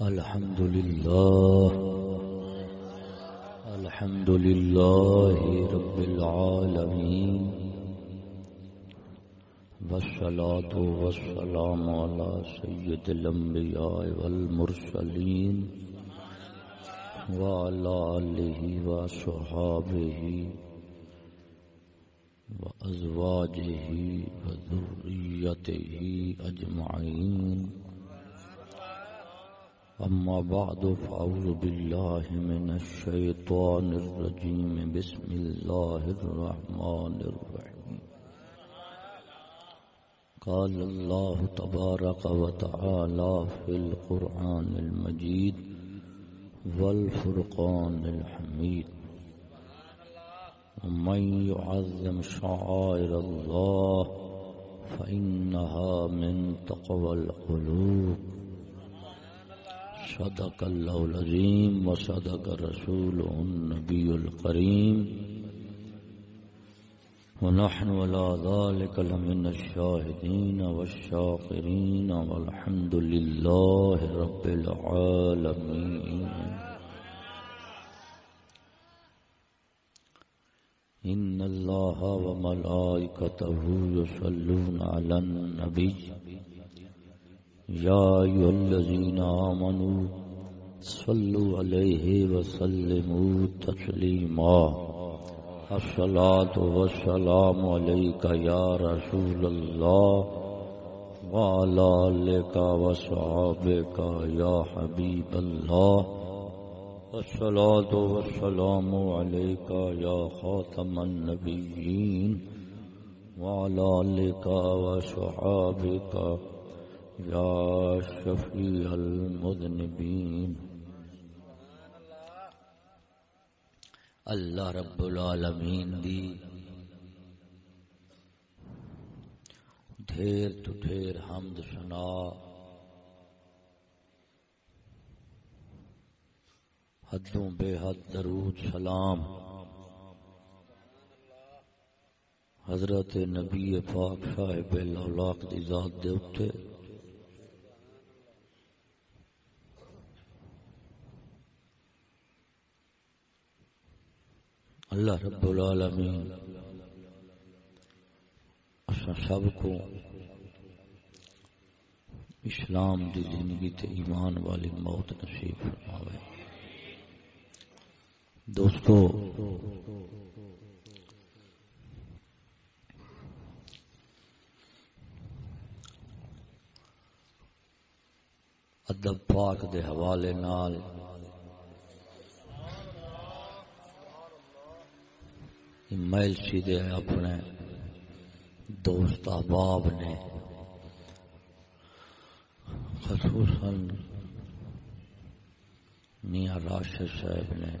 الحمد لله الحمد لله رب العالمين والصلاة والسلام على سيد الأنبياء والمرسلين وعلى آله وصحابه وأزواجه وذريته أجمعين أما بعد فأعوذ بالله من الشيطان الرجيم. بسم الله الرحمن الرحيم. قال الله تبارك وتعالى في القرآن المجيد والفرقان الحميد. ومن يعظم شعائر الله فإنها من تقوى القلوب. صدق الله العظيم وصدق رسوله النبي الكريم ونحن على ذلك لمن الشاهدين والشاكرين والحمد لله رب العالمين إن الله وملائكته يصلون على النبي يا أيها الذين آمنوا صلوا عليه وسلموا تسليما الصلاة والسلام عليك يا رسول الله وعلى آلك وصحابك يا حبيب الله الصلاة والسلام عليك يا خاتم النبيين وعلى آلك وصحابك یا شفیع المذنبین۔ اللہ رب العالمین دی ڈھیر تو ڈھیر حمد سنا حدوں بے حد درود سلام۔ حضرت نبی پاک صاحب اللہ دی ذات دے اٹھے اللہ رب العالمین سب کو اسلام دی زندگی تے ایمان والی موت نصیب فرماوے۔ دوستو، ادب پاک دے حوالے نال میل سی اپنے دوست احباب نے۔ خصوصاً میاں راشد صاحب نے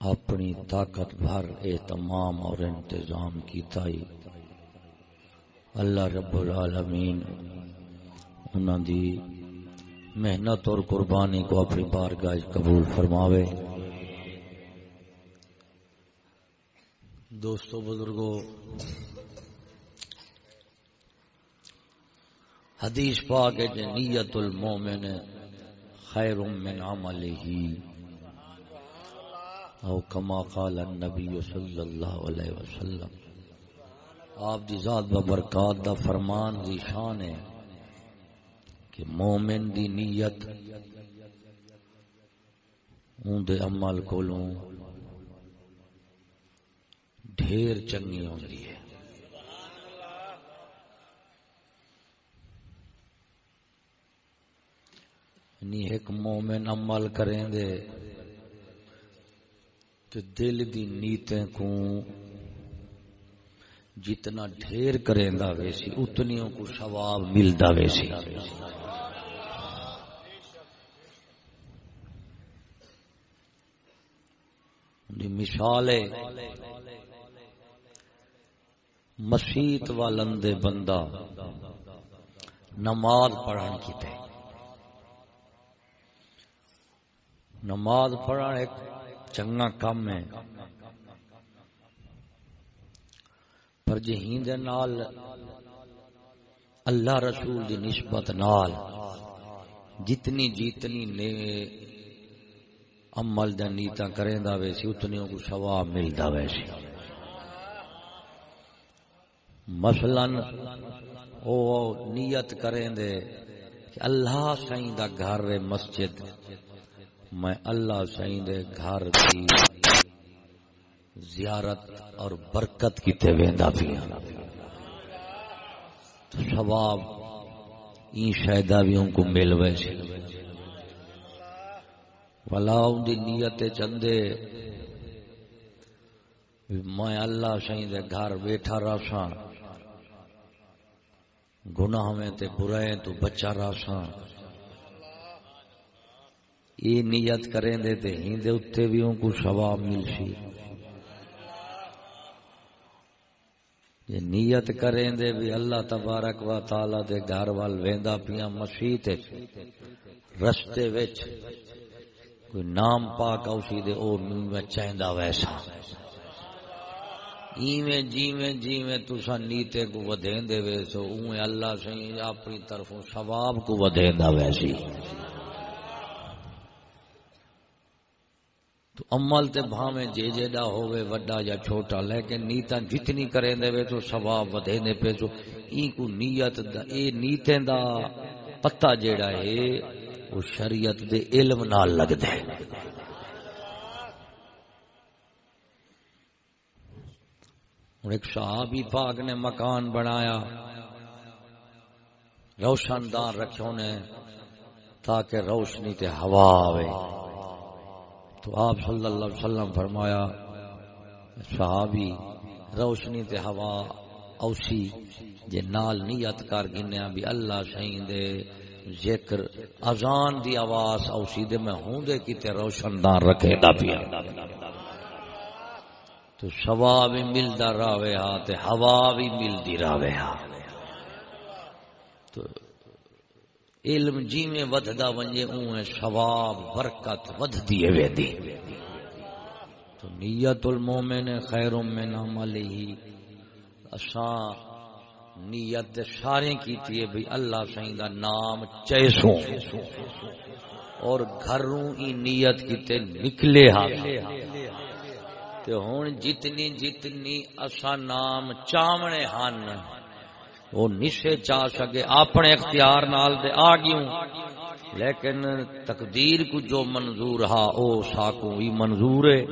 اپنی طاقت بھر اہتمام اور انتظام کیتا ہی۔ اللہ رب العالمین انہوں دی محنت اور قربانی کو اپنی بارگاہ قبول فرماوے۔ دوستو بزرگو، حدیث پاک ہے نیت المومن خیر من عمله، او کما قال النبی صلی اللہ علیہ وسلم۔ آپ دی ذات ببرکات دا فرمان دی شان ہے کہ مومن دی نیت، اون دے عمل کولوں ڈھیر چنگی ہوتی ہے۔ یعنی ایک مومن عمل کریں دے تو دل دی نیتیں کو جتنا ڈھیر کریں دا ویسی اتنیوں کو ثواب ملتا ویسی مثال ہے مسیت والندے بندہ نماز پڑھن کی نماز پڑھن ایک چنگا کام ہے۔ پر جہین دے نال اللہ رسول دی نسبت نال جتنی جتنی نے عمل دا نیتا کریں ویسی، اتنی کو ثواب ملدا ویسی۔ مثلا او نیت کریں دے کہ اللہ سائیں دا گھر مسجد۔ میں اللہ سائیں دے گھر کی زیارت اور برکت کی تے ویندا ہاں۔ پیا ثواب این شاید بھی ان کو مل ویسے جی۔ ولا ان دی نیت چندے میں اللہ سائیں دے گھر بیٹھا رہا گناہ تے برائے تو بچا رہا یہ نیت کریں دے تے ہی دے اتے بھی ان کو ثواب مل سی۔ یہ نیت کریں دے بھی اللہ تبارک و تعالی دے گھر وال ویندا پیا مسیح تے رستے وچ کوئی نام پاک اوسی دے او میں چاہندا ویسا۔ ایویں جیویں جیویں تسا نیتے کو ودھین دے ویسو اویں اللہ سے اپنی طرفوں ثواب کو ودھیندا ویسی تو عمل تے بھاویں جے جیڈا ہوے وڈا یا چھوٹا، لیکن نیتا جتنی کریں دے وے تو ثواب ودے نے پے تو ای کو نیت دا، اے نیتیں دا پتہ جیڑا ہے، وہ شریعت دے علم نال لگدا ہے۔ ہوں ایک صحابی پاک نے مکان بنایا۔ روشن دار رکھو نے تاکہ روشنی تے ہوا آوے۔ تو آپ صلی اللہ علیہ وسلم فرمایا صحابی روشنی تے ہوا اوسی، جے نال نیت کر گنیا بھی اللہ سائیں دے ذکر، اذان دی آواز اوسی دے میں ہوں دے کیتے روشن دار رکھے دا پیا۔ تو سوا بھی ملدا راوے ہا تے ہوا بھی ملدی راوے ہا۔ تو علم جی میں ودھدا ونجے اون ثواب برکت ودھدی ہے ویندی تو نیت المومن خیر من عمله اساں نیت سارے کیتی ہے بھئی اللہ سائیں دا نام چیسوں۔ اور گھروں ای نیت کیتے نکلے ہا تے ہن جتنی جتنی اساں نام چاونے ہن، وہ نشے چاہ سکے اپنے اختیار نال دے آ گیوں۔ لیکن تقدیر کو جو منظور ہا، او ساکو بھی منظور ہے۔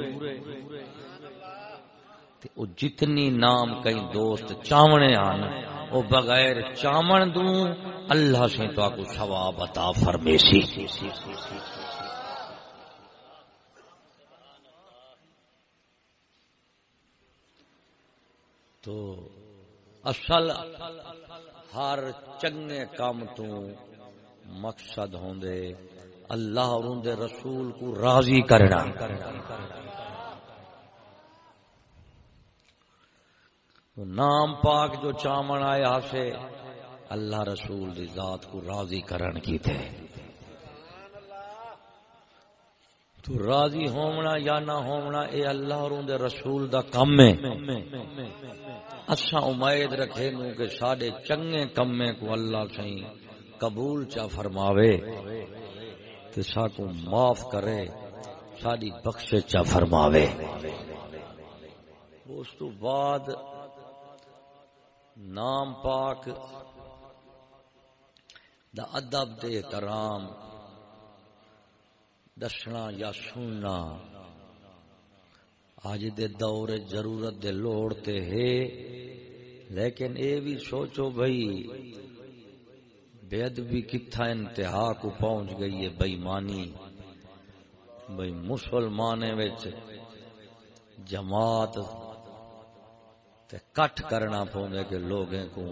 تے او جتنی نام کئی دوست چاونے آن او بغیر چاون دوں، اللہ سے تو آکو ثواب عطا فرمیسی تو اصل ہر چنگے کام تو مقصد ہوندے، اللہ اور ان دے رسول کو راضی کرنا۔ نام پاک جو چامن آیا سے، اللہ رسول دی ذات کو راضی کرن کی تھے۔ تو راضی ہونا یا نہ ہونا اے اللہ اور دے رسول دا کم ہے۔ اچھا امید رکھے نو کہ ساڈے چنگے کمے کو اللہ سائیں قبول چا فرماوے تے ساکو معاف کرے ساری بخش چا فرماوے۔ اس تو بعد نام پاک دا ادب دے احترام دسنا یا سننا اج دے دور ضرورت دے لوڑ تے ہے لیکن اے بھی سوچو بھائی بید بھی کتھا انتہا کو پہنچ گئی ہے بےمانی بھائی مسلمان جماعت تے کٹ کرنا پوندے کہ لوگیں کو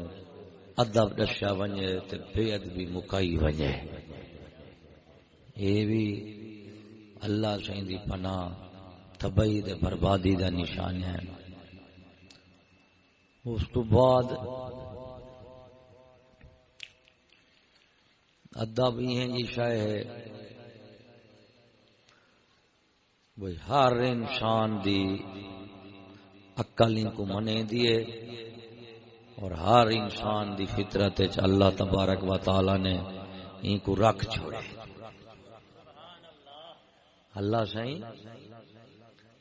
ادب دسیا ونجے تے بے ادبی مکائی ونجے یہ بھی اللہ سائیں دی پناہ، تباہی دے بربادی دا نشان ہے۔ اس تو بعد ادب یہ جی شاہ ہے۔ بھائی ہر انسان دی عقل کو منے دیے اور ہر انسان دی فطرت اللہ تبارک و تعالی نے ان کو رکھ چھوڑے۔ اللہ سائیں،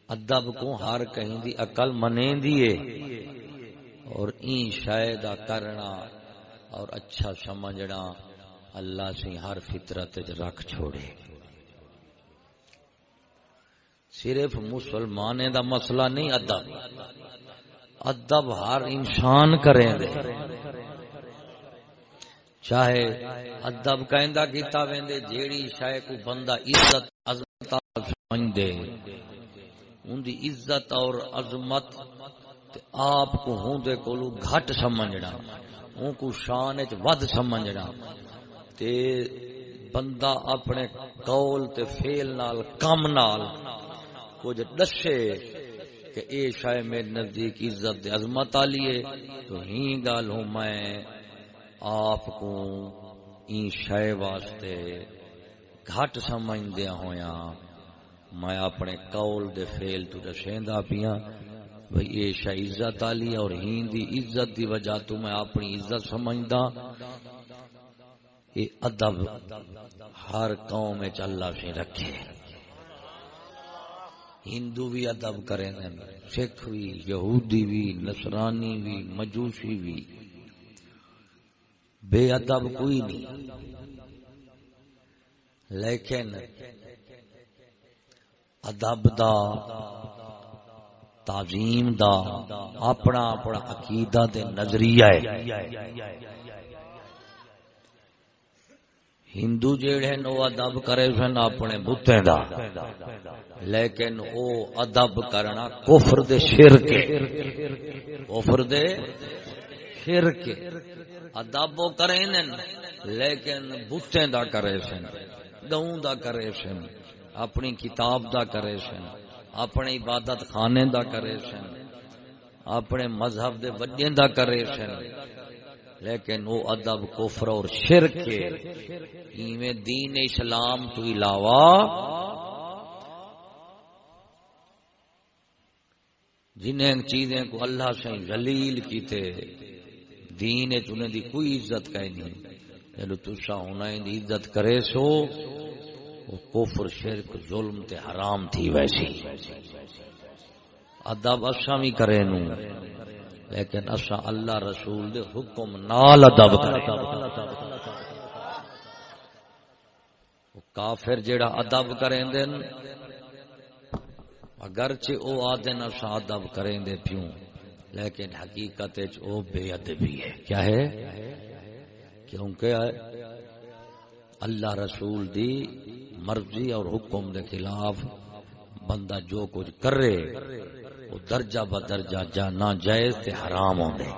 ادب کو ہر کہیں دی عقل منے دیے اور این شاید کرنا اور اچھا سمجھنا اللہ سے ہر فطرت رکھ چھوڑے۔ صرف مسلمان دا مسئلہ نہیں، ادب۔ ادب ہر انسان کریں دے۔ چاہے ادب کہندا کیتا ویندے، جیڑی شے کو بندہ عزت سمجھدے ان دی عزت اور عظمت آپ کو ہوں دے کولو گھٹ سمجھنا ان کو شان ود سمجھنا۔ تے بندہ اپنے قول تے فعل نال، کم نال کچھ دسے کہ اے شاید میرے نزدیک عزت عظمت والی ہے۔ تو ہی گل ہوں میں آپ کو این شے واسطے گھٹ سمجھ دیا ہویا میں اپنے قول دے فیل تو دسیندا پیاں بھئی یہ شے عزت والی اور ہی دی عزت دی وجہ تو میں اپنی عزت سمجھدا۔ یہ ادب ہر قوم وچ اللہ سے رکھے۔ ہندو بھی ادب کریں سکھ بھی یہودی بھی نصرانی بھی مجوسی بھی بے ادب کوئی نہیں۔ لیکن ادب دا، تعظیم دا، اپنا اپنا عقیدہ دے نظریہ ہے۔ ہندو جڑے نو ادب کرے سن اپنے بتیں دا۔ لیکن او ادب کرنا کفر دے شرک کفر دے شرک ادب کرے لیکن بتیں دا کرے سن، گاؤں دا کرے سن۔ اپنی کتاب دا کرے سن اپنی عبادت خانے دا کرے سن، اپنے مذہب دے وڈے دا کرے سن۔ لیکن وہ ادب، کفر اور شرک ایویں دین اسلام تو علاوہ جنہیں چیزیں کو اللہ سے ذلیل کیتے، دین انہیں دی کوئی عزت کہیں نہیں۔ جب تسا ہونا دی عزت کرے سو۔ کفر، شرک، ظلم تے حرام تھی ویسی۔ ادب اچھا بھی کرے نو، لیکن اصا اللہ رسول دے حکم نال ادب کافر جیڑا ادب کریں دن اگرچہ او آدن اصا ادب کریں دے پیوں، لیکن حقیقت او بے ادبی ہے۔ کیا ہے؟ کیونکہ اللہ رسول دی مرضی اور حکم دے خلاف بندہ جو کچھ کرے، وہ درجہ ب درجہ جا ناجائز تے حرام ہوندے۔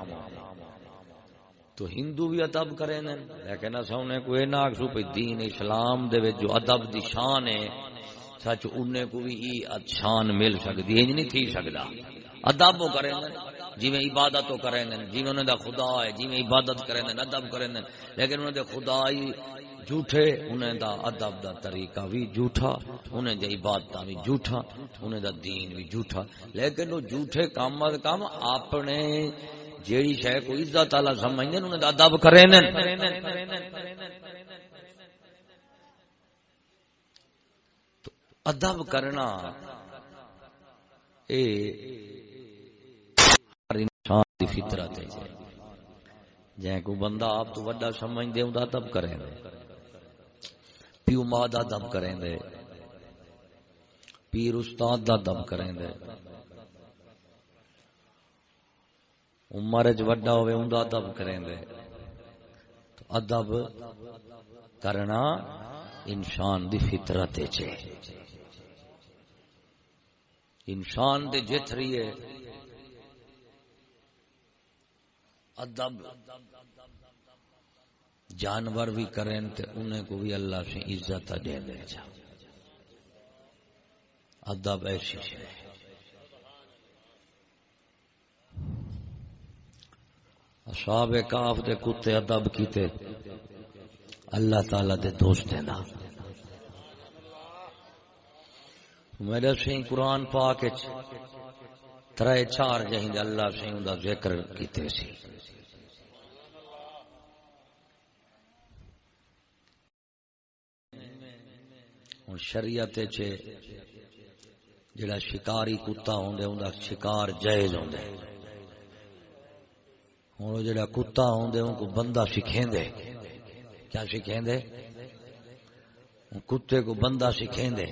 تو ہندو بھی ادب کرے نا لیکن اسا انہیں کوئی نہ آکسو پہ دین اسلام دے وچ جو ادب دی شان ہے، سچ انہیں کو بھی ای شان مل سکتی ہے نہیں تھی سکدا ادب وہ کریں جی میں عبادت تو کریں جی میں انہیں دا خدا ہے جی میں عبادت کریں گے ادب کریں گے لیکن انہیں دے خدا ہی جھوٹے، انہیں دا ادب دا طریقہ بھی جھوٹا، انہیں دا عبادت بھی جھوٹا، انہیں دا دین بھی جھوٹا۔ لیکن وہ جھوٹے کام کام اپنے جیڑی شے کو عزت والا سمجھنے انہیں دا ادب کریں تو ادب کرنا اے ہر انسان دی فطرت ہے۔ جے کو بندہ آپ تو بڑا سمجھ دے اوندا ادب کریں پیو ماں دا دم کریں دے پیر استاد دا دم کریں دے عمر چ وڈا ہوئے ان دا ادب کریں دے تو ادب کرنا انسان دی فطرت چے انسان دے جت رہی ہے۔ ادب جانور بھی کریں تو انہیں کو بھی اللہ سے عزت دے دے جا۔ ادب ایسی ہے اصحاب کاف دے کتے ادب کیتے اللہ تعالی دے دوست دا میرے سے قرآن پاک ترے چار جہیں اللہ سے ذکر کیتے سی۔ ہوں شریعت جڑا شکاری کتا ہوں ان شکار جائز ہوں ہوں جڑا کتا ہوں ان کو بندہ سکھیں دے کیا سکھیں دے کتے کو بندہ سکھیں دے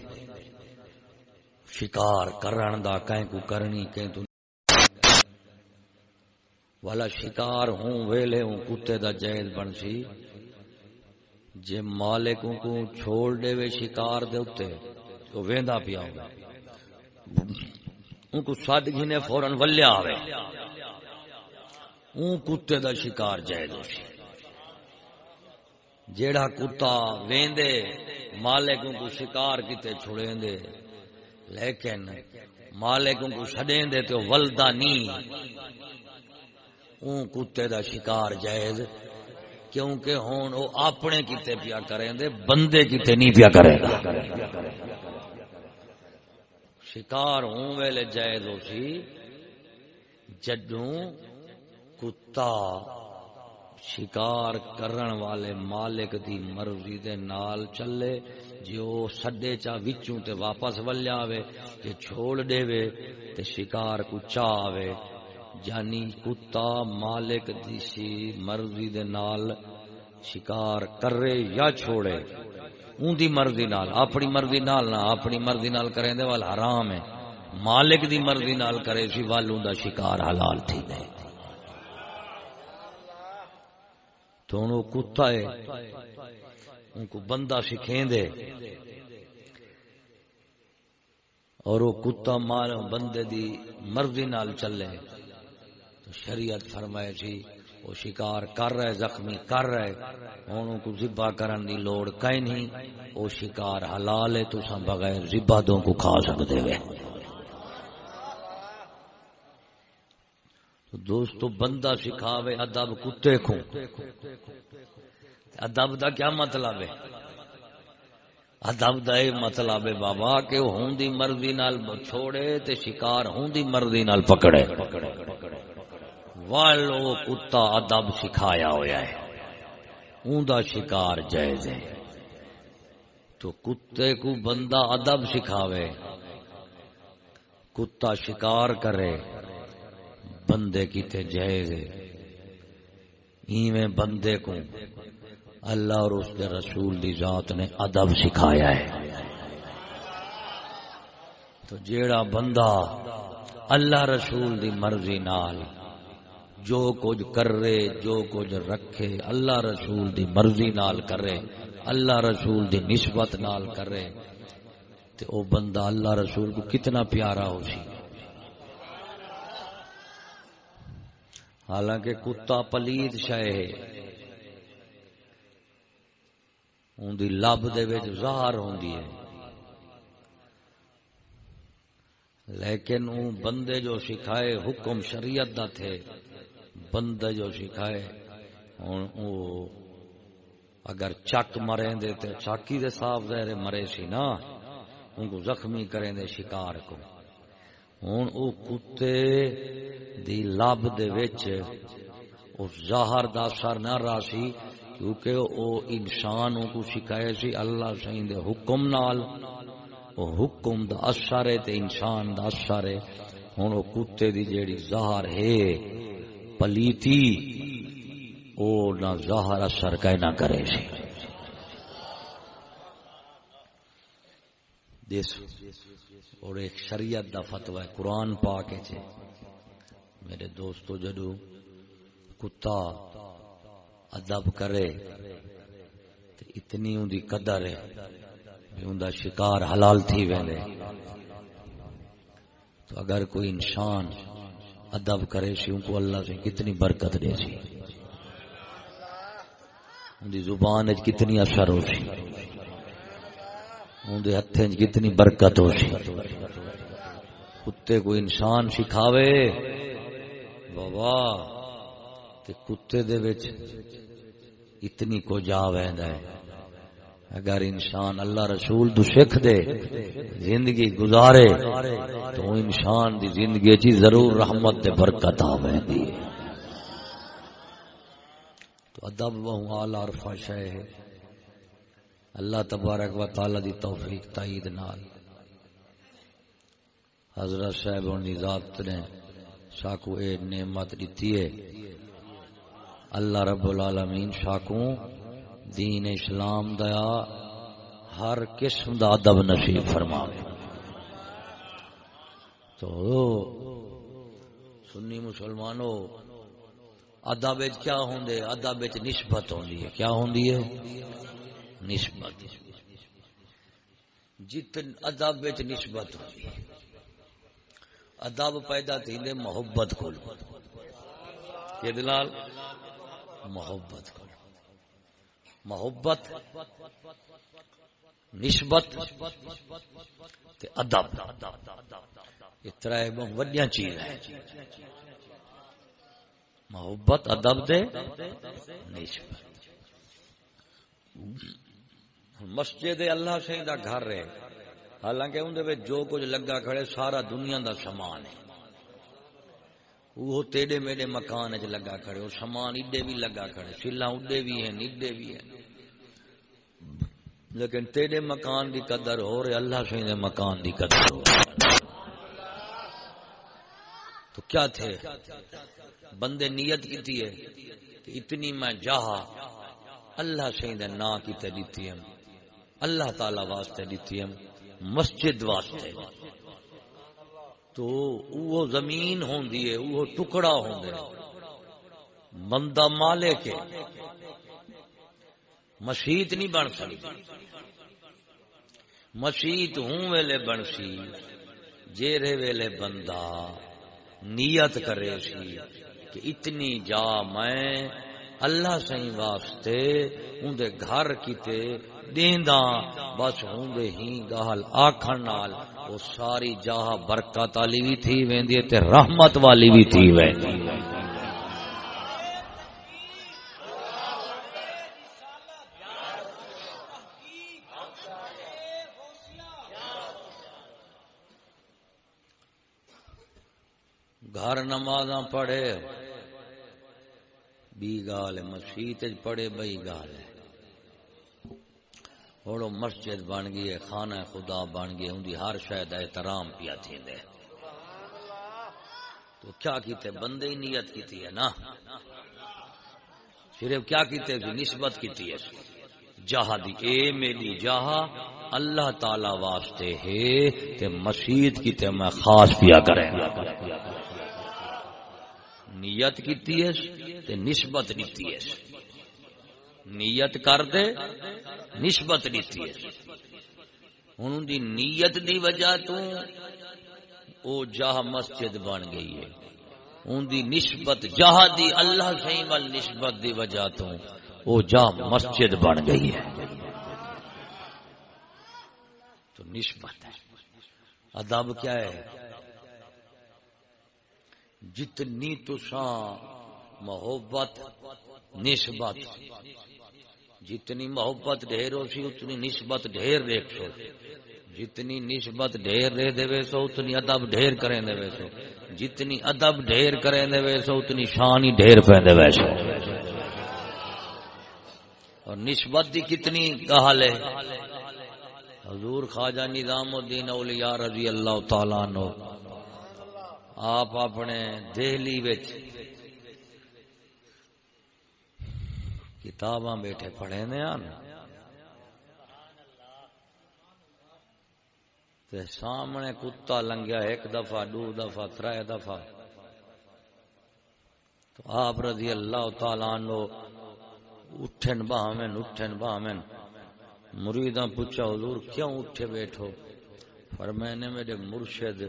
شکار کرن دا کہیں کو کرنی، کہیں تو والا شکار ہوں ویلے ہوں کتے دا جائز بن سی۔ جے مالک کو چھوڑ دے وے شکار دے اتے، تو ویندا پیا ہوگا ان کو سد گھنے فورن ولیا آوے۔ اون کتے دا شکار جائز ہو سی۔ جیڑا کتا ویندے مالک کو شکار کیتے چھڑیں دے لیکن مالک کو چھڑیں دے تو ولدا نہیں اون کتے دا شکار جائز کیونکہ ہون وہ اپنے کتے پیا کریں دے، بندے کتے نہیں پیا کریں گا۔ شکار ہوں ویلے جائز ہو سی، جدوں کتا شکار کرن والے مالک دی مرضی دے نال چلے جو سڈے چا وچوں تے واپس ولیا آوے، جے چھوڑ دے وے تے شکار کو چا آوے۔ جانی کتا مالک دی مرضی دے نال شکار کرے یا چھوڑے اون دی مرضی نال اپنی مرضی نال نہ اپنی مرضی نال کریں دے والا حرام ہے مالک دی مرضی نال کرے سی والوں دا شکار حلال تھی دے تو انہوں کتا ہے ان کو بندہ سکھیں دے اور وہ کتا مال بندے دی مرضی نال چلے شریعت فرمائے سی، وہ شکار کر رہے، زخمی کر رہے۔ ہوں کو ذبا کرن دی لوڑ کہیں نہیں، وہ شکار حلال ہے، تو بغیر ذبا دوں کو کھا سکتے ہوئے دوستو، بندہ سکھاوے ادب کتے کو ادب دا کیا مطلب ہے؟ ادب دا یہ مطلب ہے بابا کہ ہوں دی مرضی نال چھوڑے تے شکار ہوں دی مرضی نال پکڑے۔ والو کتا ادب سکھایا ہوا ہے۔ اوندا شکار جائز ہے۔ تو کتے کو بندہ ادب سکھاوے۔ کتا شکار کرے۔ بندے کیتے جائز ہے۔ ایویں بندے کو اللہ اور اس کے رسول دی ذات نے ادب سکھایا ہے۔ تو جیڑا بندہ اللہ رسول دی مرضی نال جو کچھ کرے، جو کچھ رکھے، اللہ رسول دی مرضی نال کرے، اللہ رسول دی نسبت نال کرے، تے او بندہ اللہ رسول کو کتنا پیارا ہو سی۔ حالانکہ کتا پلیت شہ ان دی لب دے وچ ظاہر ہوندی ہے۔ لیکن اون بندے جو سکھائے حکم شریعت دا تھے بندہ جو سکھائے ہوں اگر چک مرے دے تے چاکی دے صاف دے مرے سی نا، ان کو زخمی کریں دے شکار کو۔ ہوں او کتے دی لب دے وچ اس ظاہر دا اثر نہ راسی کیونکہ او انسان کو سکھائے سی، اللہ سائیں دے حکم نال۔ او حکم دا اثر ہے تے انسان دا اثر ہے۔ ہن او کتے دی جیڑی ظاہر ہے۔ پلیتی او نہ ظاہر اثر کہ نہ کرے سی۔ دیس، اور ایک شریعت دا فتوی ہے قرآن پاک ہے جی۔ میرے دوستو جدو کتا ادب کرے تو اتنی ان دی قدر ہے، بھی ان دا شکار حلال تھی ویلے۔ تو اگر کوئی انسان ادب کرے سی، ان کو اللہ سے کتنی برکت دے سی۔ ان دی زبان اج کتنی اثر ہو سی۔ ان دے ہتھیں کتنی برکت ہو سی۔ کتے کو انسان سکھاوے۔ بابا، تے کتے دے وچ اتنی کو جا ویندا ہے۔ اگر انسان اللہ رسول تو سکھ دے، زندگی گزارے، تو انسان دی زندگی چی ضرور رحمت دے برکت آویندی ہے تو ادب وہ اعلی عرفہ شے ہے۔ اللہ تبارک و تعالی دی توفیق تائید نال۔ حضرت صاحب دی ذات نے ساکو اے نعمت دیتی ہے۔ اللہ رب العالمین ساکو دین اسلام دیا ہر قسم دا ادب نصیب فرماوے۔ تو سنی مسلمانوں ادب کیا ہوں ادب نسبت ہوندی ہے۔ کیا ہوندی ہے؟ نسبت۔ جتن ادب نسبت ہوندی ہے۔ ادب پیدا تھی محبت کو دلال؟ محبت کو محبت، نسبت ادب۔ یہ تر وڈیا چیز ہے محبت، ادب دے نسبت۔ مسجد اللہ سے دا گھر رہے حالانکہ اندر جو کچھ لگا کھڑے، سارا دنیا دا سامان ہے۔ وہ تیڑے میڑے مکان چ لگا کھڑے وہ سامان ایڈے بھی لگا کھڑے سلا اڈے بھی ہیں نیڈے بھی ہیں۔ لیکن تیڑے مکان دی قدر ہو رہے، اللہ سے مکان دی قدر ہو رہے۔ تو کیا تھے؟ بندے نیت کی ہے اتنی میں جہا اللہ سے نا کیتے دیتی ہم۔ اللہ تعالی واسطے دیتی ہم، مسجد واسطے۔ تو وہ زمین ہوندی ہے، وہ ٹکڑا ہوندے بندہ مالے کے مسیت نہیں بن سکتی۔ مسیت ہوں ویلے بن سی، جیرے ویلے بندہ نیت کرے سی کہ اتنی جا میں اللہ سی واسطے اندے گھر کیتے دیندا بس ہوندے ہی گال آکھن نال وہ ساری جاہ برکت والی بھی تھی ویندی تے رحمت والی بھی تھی ویندی گھر نماز پڑھے۔ بی گال مسیت پڑھے بئی گال ہے۔ ہوں مسجد بن گئی ہے، خانہ خدا بن گئی ان ہر شاید احترام پیا تھی تو کیا کیتے؟ بندے ہی نیت کی ہے نا۔ صرف کیا کیتے؟ بھی نسبت کی ہے۔ جہاں دی اے میری جہاں اللہ تعالی واسطے ہے، تے مسجد کی تے میں خاص پیا کریں نیت کی ہے تے نسبت دیتی ہے۔ نیت کر دے، نسبت دیتی ہے۔ ہوں دی نیت دی وجہ تو او جہاں مسجد بن گئی ہے۔ ان دی نسبت جہاں دی اللہ سی وال نسبت دی وجہ تو او جہاں مسجد بن گئی ہے۔ تو نسبت ہے۔ ادب کیا ہے؟ جتنی تو محبت، نسبت۔ جتنی محبت ڈھیر ہو سی، اتنی نسبت ڈھیر دیکھ سو جتنی نسبت ڈھیر دے دے سو، اتنی ادب ڈھیر کریں دے سو۔ جتنی ادب ڈھیر کریں دے سو، اتنی شان ہی ڈھیر پہ دے سو۔ اور نسبت دی کتنی کہال ہے۔ حضور خواجہ نظام الدین اولیاء رضی اللہ تعالیٰ نو آپ اپنے دہلی وچ کتاباں بیٹھے پڑھے نے آن۔ تے سامنے کتا لنگیا، ایک دفعہ، دو دفعہ تر دفعہ۔ تو آپ رضی اللہ تعالی عنہ اٹھن باہمن اٹھن باہمن مریداں پوچھا، حضور کیوں اٹھے بیٹھو؟ فرمانے میرے مرشد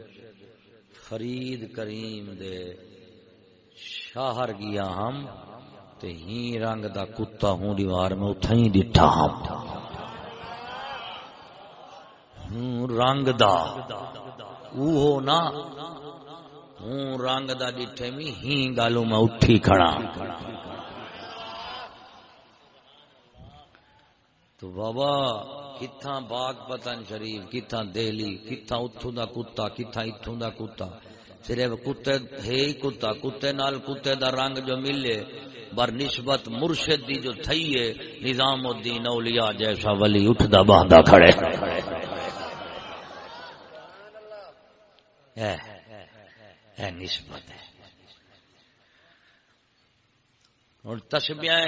فرید کریم دے شاہر گیا ہم تے ہی رنگ دا کتا ہوں دیوار میں اتھائی ڈٹھا ہاں۔ ہوں رنگ دا۔ اوہو نا۔ ہوں رنگ دا ڈٹھے میں ہی گالو میں اٹھی کھڑا۔ تو بابا، کتھاں باغ پتن شریف، کتھاں دہلی، کتھاں اتھوں دا کتا، کتھاں اتھوں دا کتا۔ صرف کتے ہے کتا کتے نال کتے دا رنگ جو ملے بر نسبت مرشد دی جو تھئی ہے نظام الدین اولیاء جیسا ولی اٹھدا باندھا کھڑے ہے ہے نسبت ہے اور تسبیاں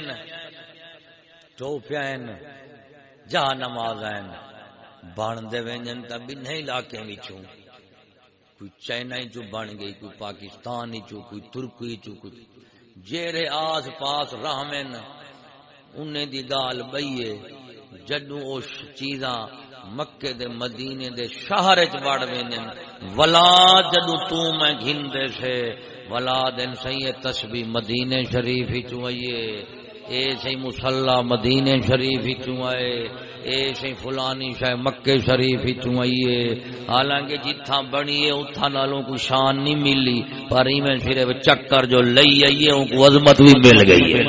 ٹوپیاں جا نماز ہیں بن دے ونجن تا بھی نہیں علاقے وچوں کوئی چائنا چو بن گئی، کوئی پاکستان چو کوئی ترکی چو کوئی جیرے آس پاس رحمن، انہیں دی گال بئیے جدو او چیزاں مکے دے مدینے دے شہر چ بڑ وینن ولا جدو تو میں گھندے سے، ولا دن سہی تسبیح مدینے شریف چ آئیے اے سی مسلح مدینے شریف چوں آئے، اے سی فلانی شاہ مکے شریف چوں آئیے حالانکہ جتھا بنی ہے اتھا نالوں کو شان نہیں ملی، پر میں صرف چکر جو لئی آئیے ان کو عظمت بھی مل گئی ہے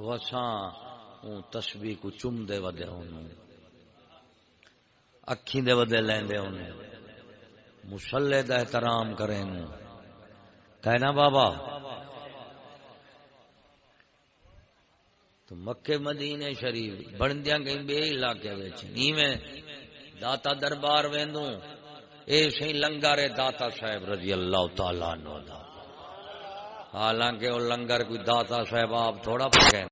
وساں تسبیح کو چم دے ودے انہوں اکھی دے ودے لیندے انہوں مسلح دا احترام کریں کہنا بابا، تو مکے مدینے شریف بندیاں کہیں بے علاقے میں داتا دربار ویندوں، اے سی لنگر داتا صاحب رضی اللہ تعالی نو دا۔ حالانکہ وہ لنگر کوئی داتا صاحب آپ تھوڑا پکے۔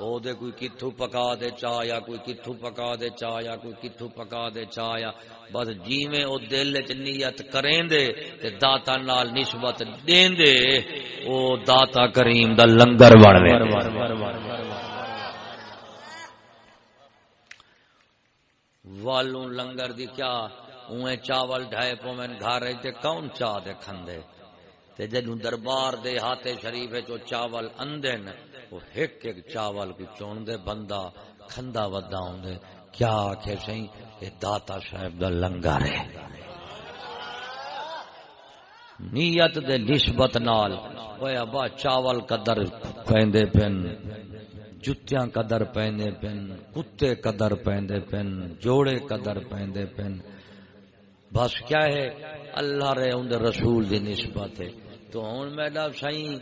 او دے کوئی کتھو پکا دے چا یا کوئی کتھو پکا دے چا یا کوئی کتھو پکا دے چا یا بس جیویں او دل وچ نیت کریں دے تے داتا نال نسبت دین دے او داتا کریم دا لنگر بن والوں لنگر دی کیا اوے چاول ڈھائے پو میں گھر تے کون چا دے کھندے تے جدوں دربار دے ہاتھے شریف چو چاول اندن وہ ایک ایک چاول کو چون دے بندہ کھندا ودا ہوندے۔ کیا آخے سی یہ داتا صاحب دا لنگر ہے نیت دے نسبت نال۔ اوے ابا چاول قدر پیندے پن، جتیاں قدر پیندے پن، کتے قدر پیندے پن، جوڑے قدر پیندے پن۔ بس کیا ہے؟ اللہ رے ان رسول دی نسبت ہے۔ تو ہوں میڈا سائیں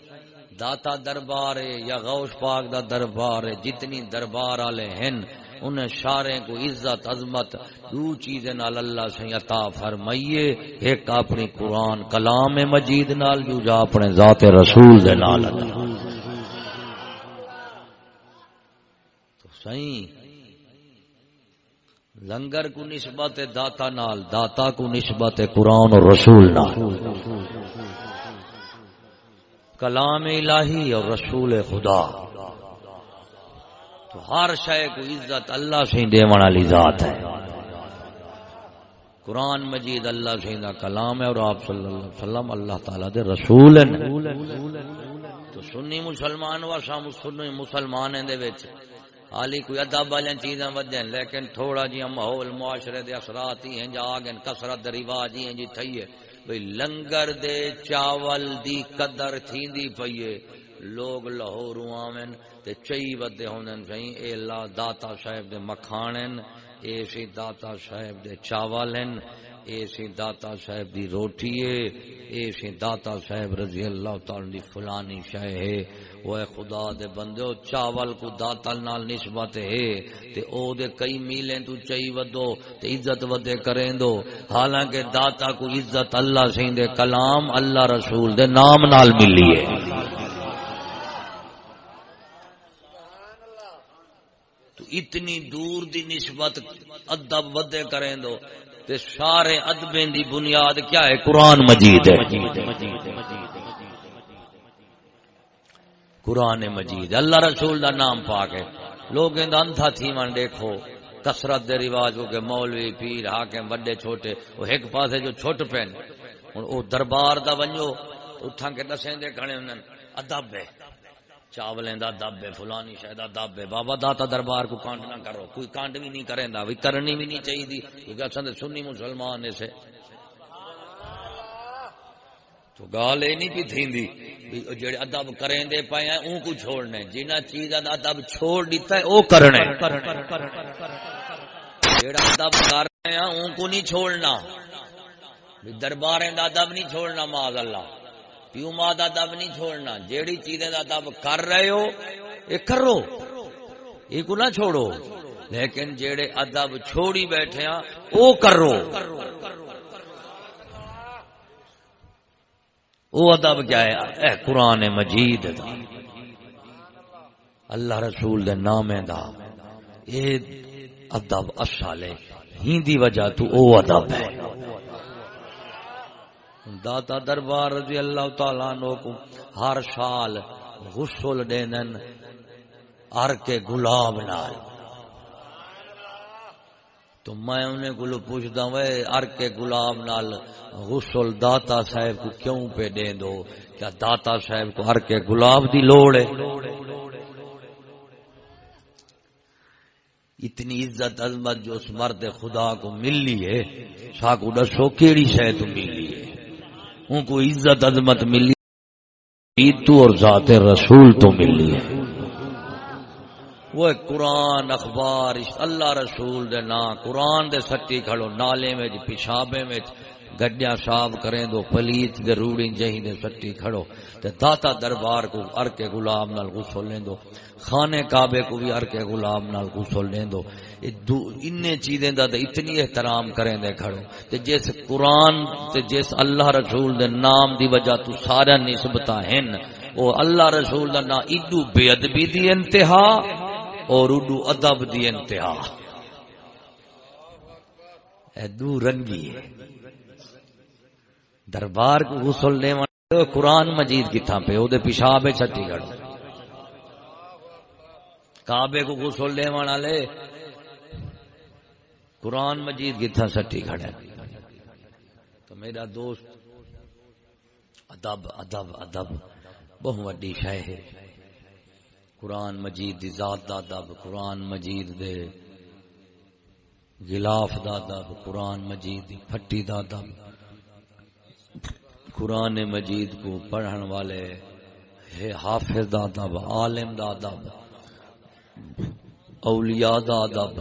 داتا دربار ہے یا غوث پاک دا دربار ہے جتنی دربار والے ہیں انہیں سارے کو عزت، عظمت، دو چیزیں نال اللہ سے عطا فرمائیے۔ ایک اپنی قرآن کلام مجید نال جو جا اپنے ذات رسول دے نال۔ تو صحیح لنگر کو نسبت داتا نال، داتا کو نسبت قرآن اور رسول نال۔ کلام الہی اور رسول خدا۔ تو ہر شے کو عزت اللہ سے دے والی ذات ہے۔ قرآن مجید اللہ سے کلام ہے اور آپ صلی اللہ علیہ وسلم اللہ تعالی دے رسول ہیں۔ تو سنی مسلمان و شام سنی مسلمان ہیں دے وچ۔ حالی کوئی ادب والی چیزاں ودیں لیکن تھوڑا جی ماحول معاشرے دے اثرات ہی ہیں، جا گن کثرت رواج ہی ہیں جی تھئی ہے بھئی لنگر دے چاول دی قدر تھیندی پئیے لوگ لاہور آمن تے چئی ودے ہوندن سہی اے لا داتا صاحب دے مکھانن، اے سی داتا صاحب دے چاولن، اے سی داتا صاحب دی روٹی ہے۔ اے سی داتا صاحب رضی اللہ تعالی دی فلانی شے ہے۔ وہ خدا دے بندے او چاول کو داتا نال نسبت ہے تے او دے کئی میلیں تو چئی ودو تے عزت ودے کریں دو حالانکہ داتا کو عزت اللہ سین دے کلام اللہ رسول دے نام نال ملی ہے تو اتنی دور دی نسبت ادب ودے کریں دو تے سارے ادبیں دی بنیاد کیا ہے قرآن مجید ہے قرآن مجید۔ اللہ رسول دا نام پا کے لوگ اندھا تھی من دیکھو۔ کسرت دے رواج ہو کے مولوی، پیر، حاکم، وڈے، چھوٹے۔ وہ ایک پاس جو چھوٹ پین او دربار دا ونجو اٹھا کے دسیں دے کھڑے انہوں ادب ہے۔ چاولیں دا دب ہے، فلانی شاید دب ہے۔ بابا داتا دربار کو کانڈ نہ کرو۔ کوئی کانڈ بھی نہیں کریں دا بھی کرنی بھی نہیں چاہیے کیونکہ اصل سنی مسلمان سے۔ تو گال یہ نہیں پی تھی جڑے ادب کریں دے پائے ہیں اون کو چھوڑنے۔ جنہ چیز ادب چھوڑ دیتا ہے، او کرنے۔ جیڑا ادب کر رہے ہیں ان کو نہیں چھوڑنا۔ دربار کا ادب نہیں چھوڑنا ماض اللہ۔ پیو ماں کا ادب نہیں چھوڑنا۔ جیڑی چیزیں کا ادب کر رہے ہو یہ کرو۔ یہ کو نہ چھوڑو۔ لیکن جیڑے ادب چھوڑی بیٹھے ہیں وہ کرو۔ وہ ادب کیا ہے؟ اے قرآن مجید دا۔ اللہ رسول دے نامے دا۔ یہ ادب اصالے ہی دی وجہ تو او ادب ہے۔ داتا دربار رضی اللہ تعالیٰ عنہ کو ہر سال غسل دینن ار کے گلاب نال۔ تو میں انہیں کو پوچھتا ہوں ار کے گلاب نال غسل داتا صاحب کو کیوں پہ دے دو؟ کیا داتا صاحب کو ار کے گلاب دی لوڑ ہے؟ اتنی عزت عظمت جو اس مرد خدا کو ملی ہے ساکو دسو کیڑی شہ تو ملی ہے؟ ان کو عزت عظمت ملی تو اور ذات رسول تو ملی ہے۔ وہ قرآن اخبار اللہ رسول دے نا قرآن دے سٹی کھڑو نالے میں پیشابے میں گڈیا صاف کریں دو پلیت دے روڑی جہی دے سٹی کھڑو تے داتا دربار کو ار کے غلام نال غسل لیں دو خانے کعبے کو بھی ار کے غلام نال غسل لیں دو ان چیزیں دا اتنی احترام کریں دے کھڑو تے جس قرآن تے جس اللہ رسول دے نام دی وجہ تو سارا نسبت ہیں او اللہ رسول دا نا ایڈو بے ادبی دی انتہا اور اردو ادب دی انتہا۔ دو رنگی ہے دربار کو غسل لے قرآن مجید کتنا پہ وہ پیشاب ہے چھٹی گڑھ کعبے کو غسل لے والے قرآن مجید کتنا چھٹی گڑھ تو میرا دوست، ادب ادب ادب بہت وڈی شہ ہے۔ قرآن مجید دی ذات دا ادب قرآن مجید دے غلاف دا ادب قرآن مجید دی پھٹی دا ادب قرآن مجید کو پڑھن والے ہے حافظ دا ادب عالم دا ادب اولیاء دا ادب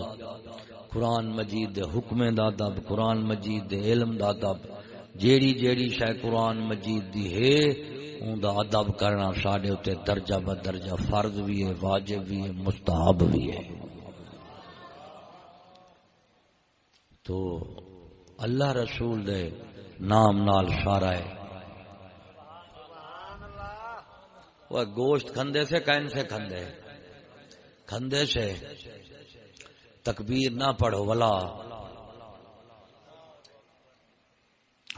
قرآن مجید دے حکم دا ادب قرآن مجید دے علم دا ادب جیڑی جیڑی شے قرآن مجید دی ہے، اون دا ادب کرنا ساڈے تے درجہ ب درجہ فرض بھی ہے، واجب بھی ہے، مستحب بھی ہے۔ تو اللہ رسول دے نام نال سارا ہے۔ وہ گوشت کھندے سے کین سے کھندے کھندے سے تکبیر نہ پڑھو، ولا۔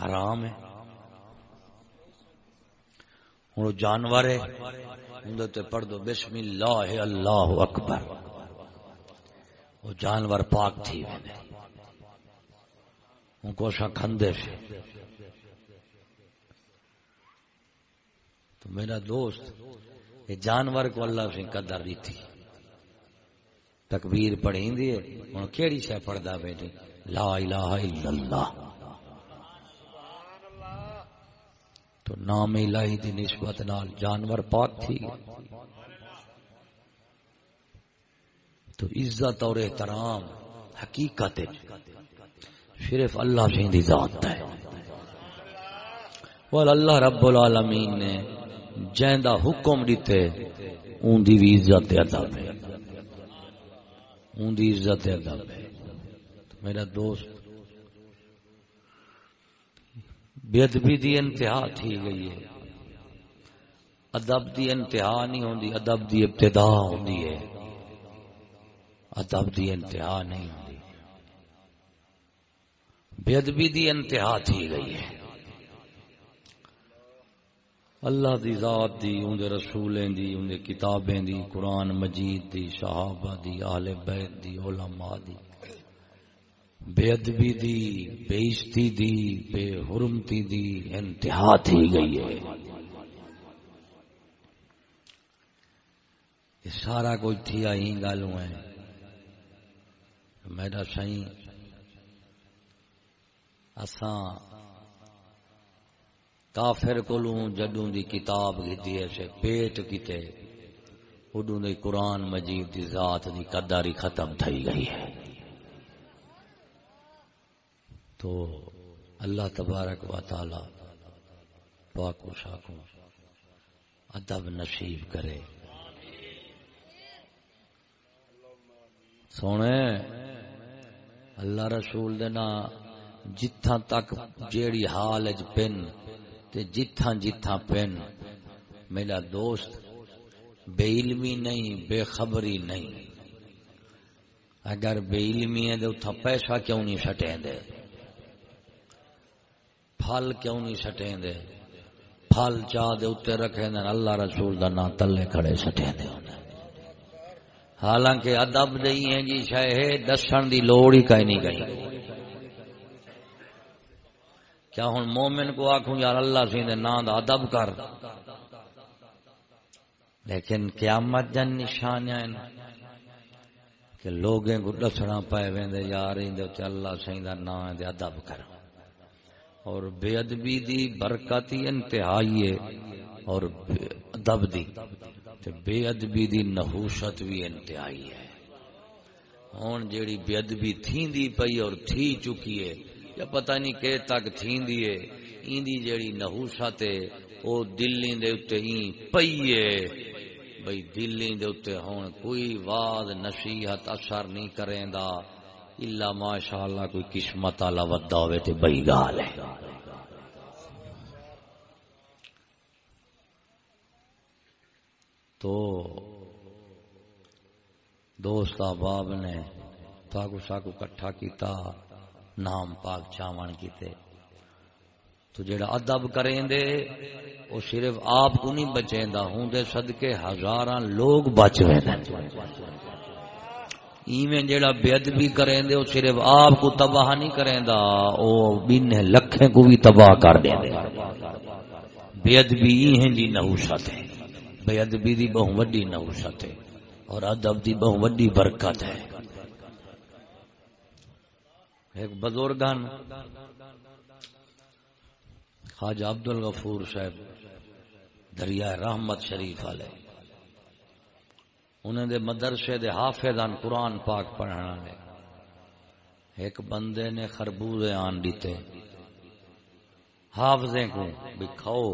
حرام ہے۔ ہوں جانور ہے۔ اندر پڑھ دو، بسم اللہ اللہ اکبر۔ وہ جانور پاک تھی۔ ان کو سا کھندے سے۔ تو میرا دوست، یہ جانور کو اللہ سے قدر دی تھی۔ تکبیر پڑھی دی ہوں کہڑی شہ پڑھتا بیٹے لا الہ الا اللہ۔ تو نام الہی دی نسبت نال جانور پاک تھی۔ تو عزت اور احترام حقیقت صرف اللہ سے ذات ہے۔ وہ اللہ رب العالمین نے جہاں حکم دیتے اون دی بھی عزت ادب ہے۔ اون دی عزت ادب ہے۔ میرا دوست بے ادبی دی انتہا تھی گئی ہے۔ ادب دی انتہا نہیں ہوندی، ادب دی ابتدا ہوندی ہے۔ ادب دی انتہا نہیں ہوندی۔ بے ادبی دی انتہا تھی گئی ہے۔ اللہ دی ذات دی اون رسولیں دی اون کتابیں دی، قرآن مجید دی، صحابہ دی، آل بیت دی، علماء دی۔ بے ادبی دی بے عزتی دی بے حرمتی دی انتہا تھی گئی ہے۔ یہ سارا کچھ تھی آئی گالوں ہے میرا سائیں اساں کافر کولوں جدوں دی کتاب گھدی ہے پیٹ کیتے اڈوں دی قرآن مجید دی ذات دی قدر ہی ختم تھئی گئی ہے۔ تو اللہ تبارک و تعالی پاک و شاکو ادب نصیب کرے۔ سونے، اللہ رسول دینا جتھاں تک جیڑی حال اج پن تے جتھاں جتھاں پن، میرا دوست بے علمی نہیں، بے خبری نہیں۔ اگر بے علمی ہے تو اتھا پیسہ کیوں نہیں سٹیں دے؟ پھل کیوں نہیں سٹیں دے پھل چاہ دے اتنے رکھے دے اللہ رسول دا نا تلے کھڑے سٹیں دے حالانکہ ادب دئی ہیں جی شاید دسن دی لوڑ ہی کہیں نہیں گئی کیا ہوں مومن کو آخوں یار اللہ سی نا دا ادب کر۔ لیکن قیامت جن نشان کہ لوگ کو دسنا پائے وے یار اللہ سی نا دے ادب کر۔ اور بے ادبی دی برکت انتہائی ہے اور ادب دی تے بے ادبی دی نحوست بھی انتہائی ہے۔ ہوں جیڑی بے ادبی تھی پئی اور تھی چکی ہے، یا پتہ نہیں کہ تک تھیندی ہے، ایندی جیڑی نحوست ہے، او دلی دے اوتے ہی پئی ہے۔ بھئی دلی دے اوتے ہون کوئی واز، نصیحت، اثر نہیں کریندا۔ الا ماشاءاللہ کوئی قسمت والا ودا ہوے تے بئی گال ہے۔ تو دوست احباب نے تاکو ساکو کٹھا کیتا، نام پاک چاون کیتے۔ تو جڑا ادب کریں دے وہ صرف آپ کو نہیں بچیں دا ہوں دے صدقے ہزاراں لوگ بچ رہے ایویں جڑا بے ادبی کریں دے وہ صرف آپ کو تباہ نہیں کریں دا او بن لکھیں کو بھی تباہ کر دیں دے بے ادبی ہیں جی نحوست ہے۔ بے ادبی دی بہت وڈی نحوست ہے۔ اور ادب دی بہت وڈی برکت ہے۔ ایک بزرگ خواجہ عبد الغفور صاحب دریا رحمت شریف والے۔ انہیں دے مدرسے دے حافظان قرآن پاک پڑھنا لے ایک بندے نے خربوزے آن دیتے۔ حافظیں کو بھی کھاؤ۔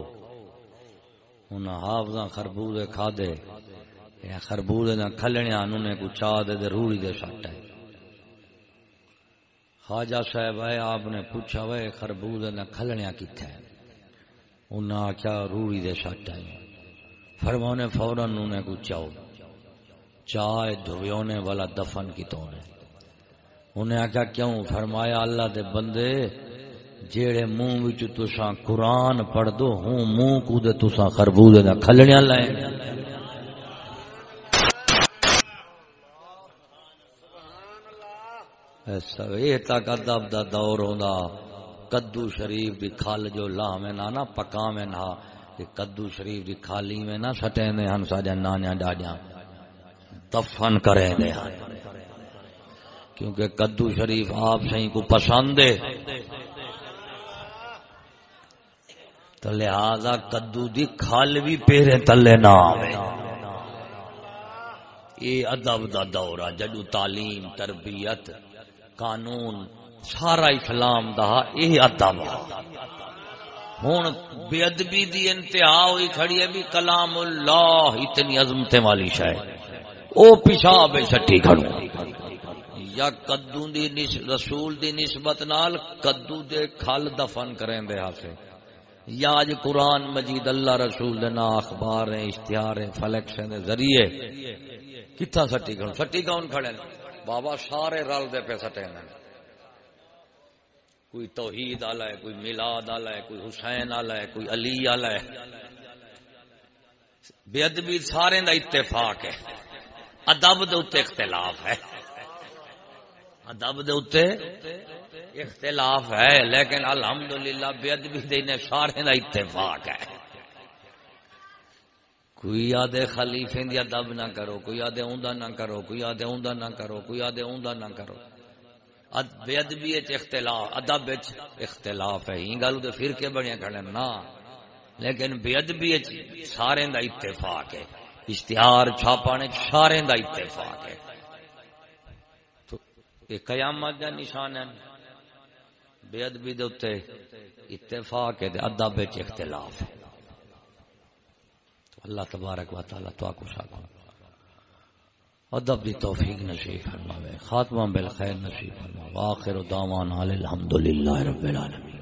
انہیں حافظاں خربوزے کھا دے۔ خربوزے نہ کھلنے آن انہیں کو چاہ دے دے روڑی دے سٹے خواجہ صاحب آئے، آپ نے پوچھا وہ خربوز نہ کھلنیا کتنے انہیں آخیا روڑی دے سٹ آئی فرمانے فوراً انہیں کو چاؤ چائے دھویونے والا دفن کی تو نے انہیں آخیا کیوں؟ فرمایا، اللہ دے بندے، جیڑے منہ وچ تساں قرآن پڑھ دو ہوں منہ کو دے تساں خربوزے دا کھلنیا لائیں۔ یہ تک ادب دا دور ہوندا۔ کدو شریف دی کھال جو لا میں نہ پکا میں نہ کدو شریف دی کھالی میں نہ سٹے نے ہن ساجا نانیا ڈاڈیا دفن کرے دے کیونکہ کدو شریف آپ صحیح کو پسند ہے۔ تو لہذا کدو دی کھال بھی پیرے تلے نہ آوے۔ یہ ادب دا دورہ، جدو تعلیم، تربیت، قانون، سارا اسلام دا یہ ادب۔ ہوں بے ادبی دی انتہا ہوئی کھڑی ہے بھی کلام اللہ، اتنی عظمت والی شاید او پیشاب چھٹی کھڑو یا کدو دی رسول دی نسبت نال کدو دے کھل دفن کریں دے ہاسے یا اج قرآن مجید اللہ رسول دے نا اخبار ہیں، اشتہار ہیں فلیکشن دے ذریعے۔ کتنا سٹی کھڑو سٹی کون کھڑے بابا سارے رل دے پہ سٹے ہیں کوئی توحید آلا ہے، کوئی میلاد آلا ہے، کوئی حسین آلا ہے، کوئی علی آلا ہے۔ بے ادبی سارے دا اتفاق ہے۔ ادب دے اختلاف ہے۔ ادب دے اختلاف ہے، لیکن الحمدللہ بے ادبی دے سارے دا اتفاق ہے۔ کوئی آدھے خلیفے دی ادب نہ کرو، کوئی آدھے اوندا نہ کرو، کوئی آدھے اوندا نہ کرو، کوئی آدھے اوندا نہ کرو۔ بے ادبی اختلاف، ادب اختلاف ہے۔ این گل پھر کے بڑے کھڑے نا لیکن بے ادبی سارے دا اتفاق ہے۔ اشتہار چھاپانے سارے دا اتفاق ہے۔ تو یہ قیامت کا نشان ہے۔ بے ادبی دے اتفاق ہے ادب اختلاف ہے۔ اللہ تبارک و تعالی تو کو ساتھ ادب دی توفیق نصیب فرماوے، خاتمہ بالخیر نصیب فرماوے۔ آخر دعوانا الحمدللہ رب العالمین۔